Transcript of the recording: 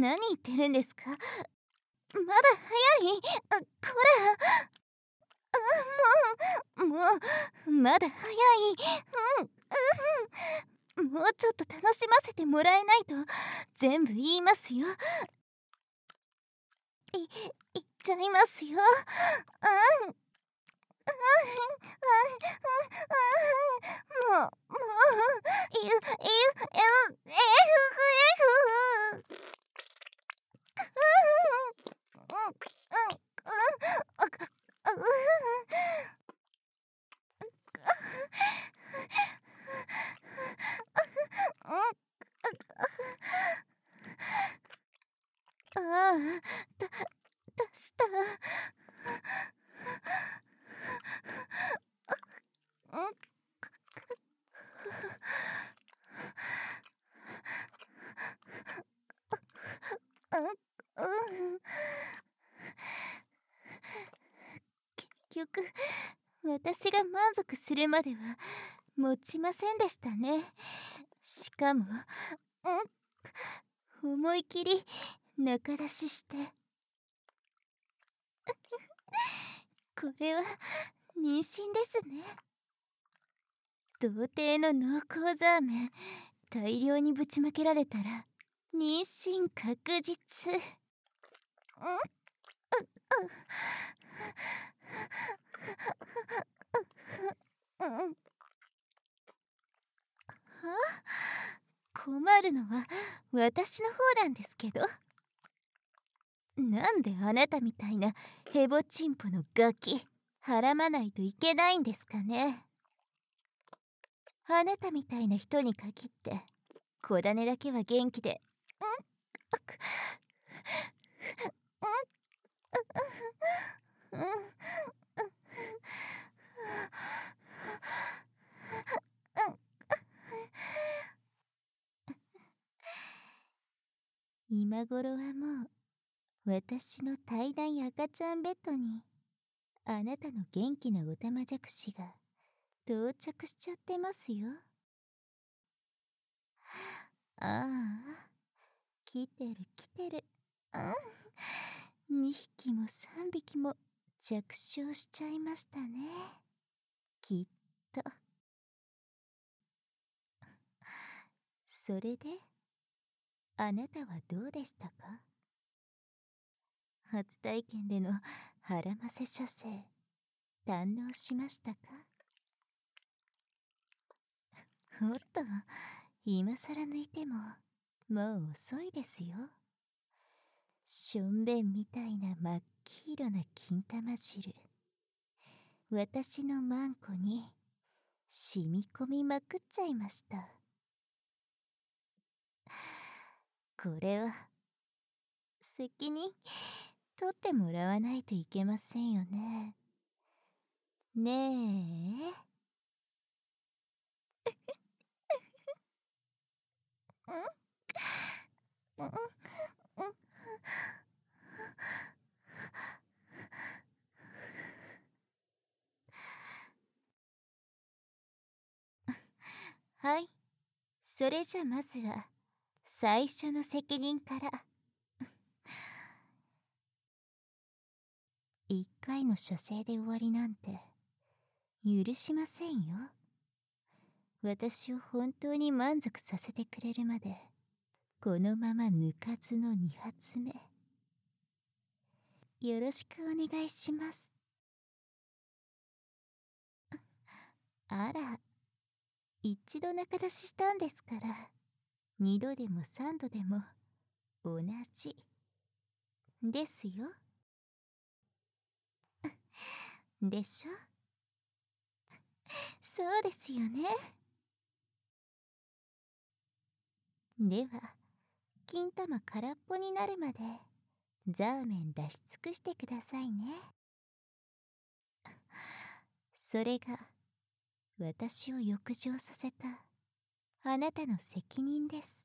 何言ってるんですか？まだ早い。こらもうもうまだ早い。うん。うんもうちょっと楽しませてもらえないと全部言いますよ。い言っちゃいますよ。うん。もう、もう、もう、ゆ、ゆ、ゆ、えふ、えふ。ああ、だ、出した。うん結局私が満足するまでは持ちませんでしたね。しかもうん思い切り中出しして。これは妊娠ですね。童貞の濃厚ザーメン大量にぶちまけられたら。妊娠確実。ん。は困るのは私の方なん。ですけどなん。であなたみたいなヘボチンポのガキはらまないといけないん。ですかねあなたみたいな人に限って小種だけは元気で今頃はもう私の平らい赤ちゃんベッドにあなたの元気なおたまじゃくしが到着しちゃってますよ。ああ。来てる来てる。うん。2匹も3匹も着床しちゃいましたね。きっと。それであなたはどうでしたか？初体験での腹ませ射精堪能しましたか？おっと今更抜いても。もう遅いですよしょんべんみたいな真っ黄色な金玉汁私のマンコに染み込みまくっちゃいましたこれは責任取ってもらわないといけませんよね。ねえ。はい。それじゃまずは最初の責任から。一回の射精で終わりなんて許しませんよ私を本当に満足させてくれるまでこのまま抜かずの2発目。よろしくお願いします。あら一度仲出ししたんですから二度でも三度でも同じ。ですよ。でしょ？そうですよね。では金玉空っぽになるまでザーメン出し尽くしてくださいね。それが私を浴場させたあなたの責任です。